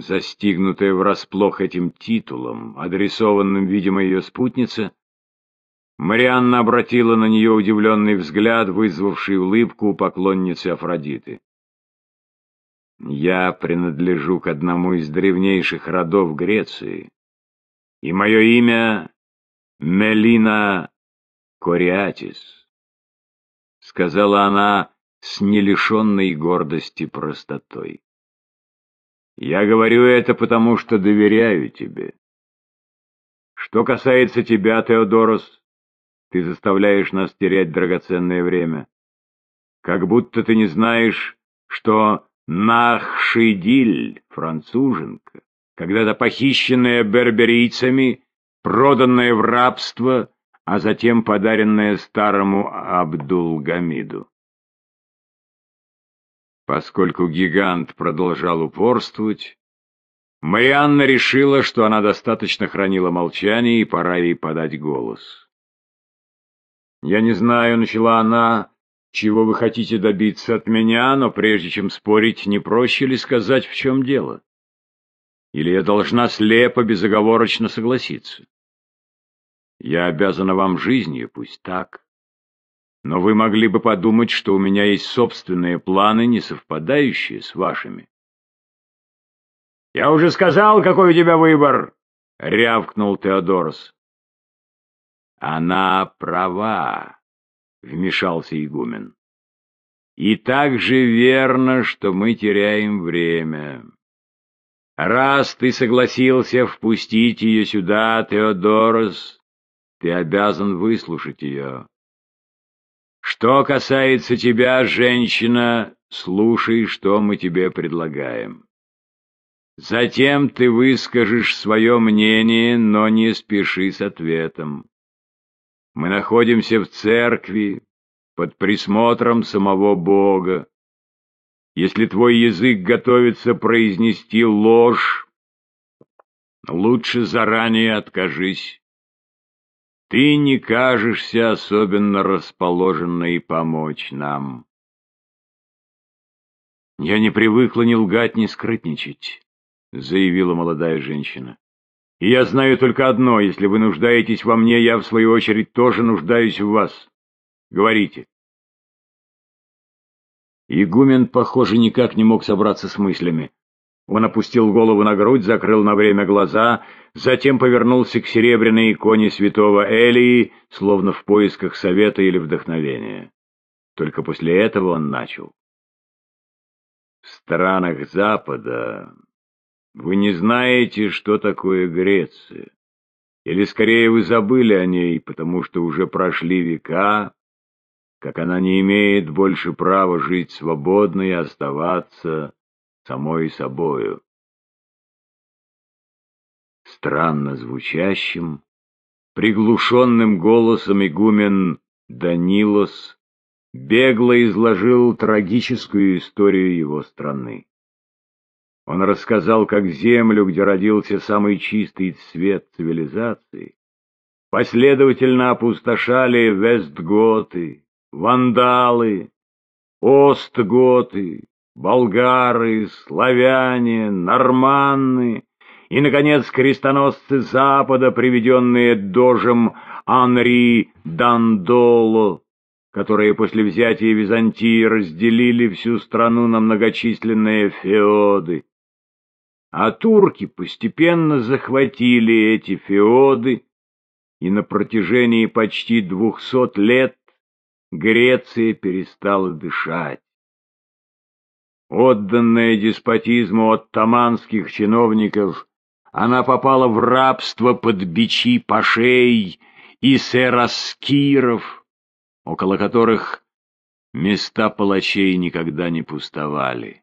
Застигнутая врасплох этим титулом, адресованным, видимо, ее спутнице, Марианна обратила на нее удивленный взгляд, вызвавший улыбку у поклонницы Афродиты. «Я принадлежу к одному из древнейших родов Греции, и мое имя Мелина Кориатис», — сказала она с нелишенной гордости простотой. «Я говорю это потому, что доверяю тебе. Что касается тебя, Теодорос, ты заставляешь нас терять драгоценное время. Как будто ты не знаешь, что Нахшидиль, француженка, когда-то похищенная берберийцами, проданная в рабство, а затем подаренная старому Абдулгамиду. Поскольку гигант продолжал упорствовать, Марианна решила, что она достаточно хранила молчание и пора ей подать голос. «Я не знаю», — начала она, — «чего вы хотите добиться от меня, но прежде чем спорить, не проще ли сказать, в чем дело? Или я должна слепо, безоговорочно согласиться? Я обязана вам жизнью, пусть так. Но вы могли бы подумать, что у меня есть собственные планы, не совпадающие с вашими». «Я уже сказал, какой у тебя выбор!» — рявкнул Теодорос. Она права, вмешался игумен. И так же верно, что мы теряем время. Раз ты согласился впустить ее сюда, Теодорос, ты обязан выслушать ее. Что касается тебя, женщина, слушай, что мы тебе предлагаем. Затем ты выскажешь свое мнение, но не спеши с ответом. Мы находимся в церкви, под присмотром самого Бога. Если твой язык готовится произнести ложь, лучше заранее откажись. Ты не кажешься особенно расположенной помочь нам. «Я не привыкла ни лгать, ни скрытничать», — заявила молодая женщина. И я знаю только одно, если вы нуждаетесь во мне, я, в свою очередь, тоже нуждаюсь в вас. Говорите. Игумен, похоже, никак не мог собраться с мыслями. Он опустил голову на грудь, закрыл на время глаза, затем повернулся к серебряной иконе святого Элии, словно в поисках совета или вдохновения. Только после этого он начал. В странах Запада вы не знаете, что такое Греция. Или скорее вы забыли о ней, потому что уже прошли века, как она не имеет больше права жить свободно и оставаться самой собою. Странно звучащим, приглушенным голосом игумен Данилос бегло изложил трагическую историю его страны. Он рассказал, как землю, где родился самый чистый цвет цивилизации, последовательно опустошали вестготы, вандалы, остготы, болгары, славяне, норманны и, наконец, крестоносцы Запада, приведенные дожем Анри Дандоло, которые после взятия Византии разделили всю страну на многочисленные феоды а турки постепенно захватили эти феоды, и на протяжении почти двухсот лет Греция перестала дышать. Отданная деспотизму оттаманских чиновников, она попала в рабство под бичи пашей и сераскиров, около которых места палачей никогда не пустовали.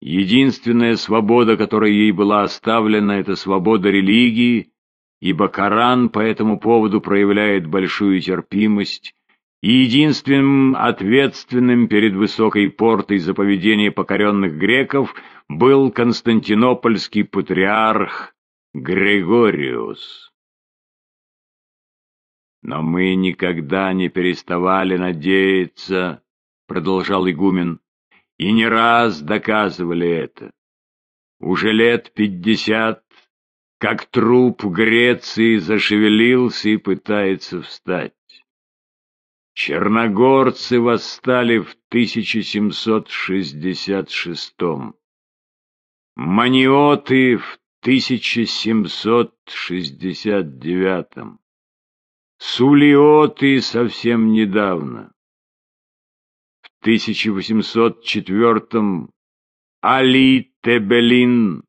Единственная свобода, которая ей была оставлена, это свобода религии, ибо Коран по этому поводу проявляет большую терпимость, и единственным ответственным перед высокой портой за поведение покоренных греков был константинопольский патриарх Григориус. «Но мы никогда не переставали надеяться», — продолжал игумен, и не раз доказывали это. уже лет пятьдесят, как труп Греции зашевелился и пытается встать. Черногорцы восстали в 1766 Маниоты в 1769 Сулиоты совсем недавно. В 1804 Али Тебелин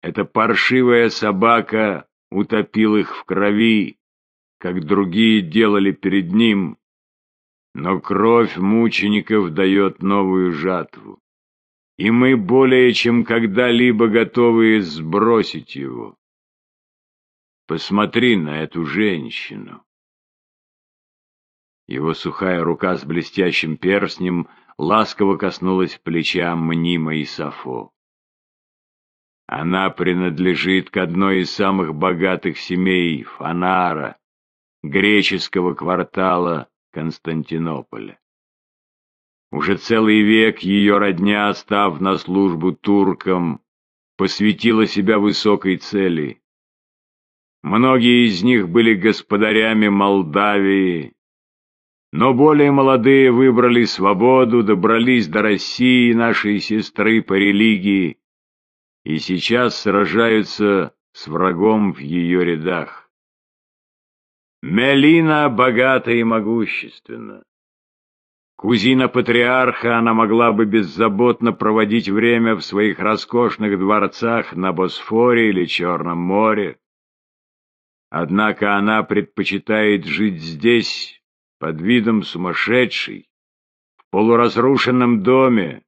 эта паршивая собака утопил их в крови, как другие делали перед ним, но кровь мучеников дает новую жатву, и мы более чем когда-либо готовы сбросить его. Посмотри на эту женщину. Его сухая рука с блестящим перстнем ласково коснулась плеча мнимой Сафо. Она принадлежит к одной из самых богатых семей Фанара, греческого квартала Константинополя. Уже целый век ее родня, став на службу туркам, посвятила себя высокой цели. Многие из них были господарями Молдавии, но более молодые выбрали свободу, добрались до России, нашей сестры по религии, и сейчас сражаются с врагом в ее рядах. Мелина богата и могущественна. Кузина патриарха, она могла бы беззаботно проводить время в своих роскошных дворцах на Босфоре или Черном море. Однако она предпочитает жить здесь, под видом сумасшедшей, в полуразрушенном доме,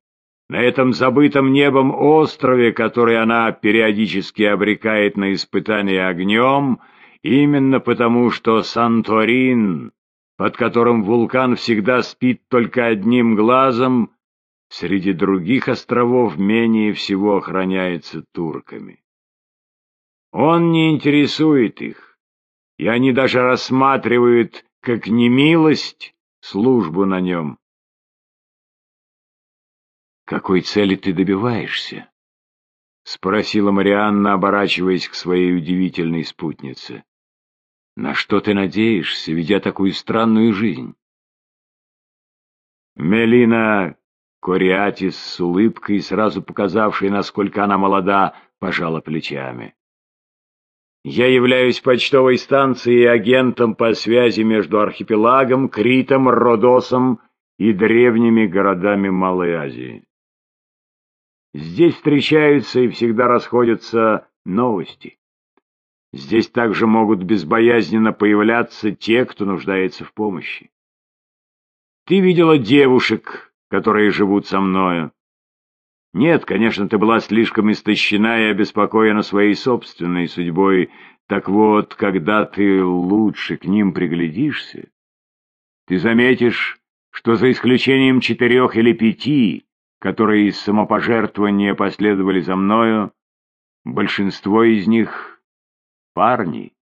на этом забытом небом острове, который она периодически обрекает на испытание огнем, именно потому что Санторин, под которым вулкан всегда спит только одним глазом, среди других островов менее всего охраняется турками. Он не интересует их, и они даже рассматривают как немилость службу на нем. «Какой цели ты добиваешься?» — спросила Марианна, оборачиваясь к своей удивительной спутнице. «На что ты надеешься, ведя такую странную жизнь?» Мелина Кориатис с улыбкой, сразу показавшей, насколько она молода, пожала плечами. «Я являюсь почтовой станцией и агентом по связи между архипелагом, Критом, Родосом и древними городами Малой Азии. Здесь встречаются и всегда расходятся новости. Здесь также могут безбоязненно появляться те, кто нуждается в помощи. Ты видела девушек, которые живут со мною. Нет, конечно, ты была слишком истощена и обеспокоена своей собственной судьбой. Так вот, когда ты лучше к ним приглядишься, ты заметишь, что за исключением четырех или пяти которые из самопожертвования последовали за мною, большинство из них — парни.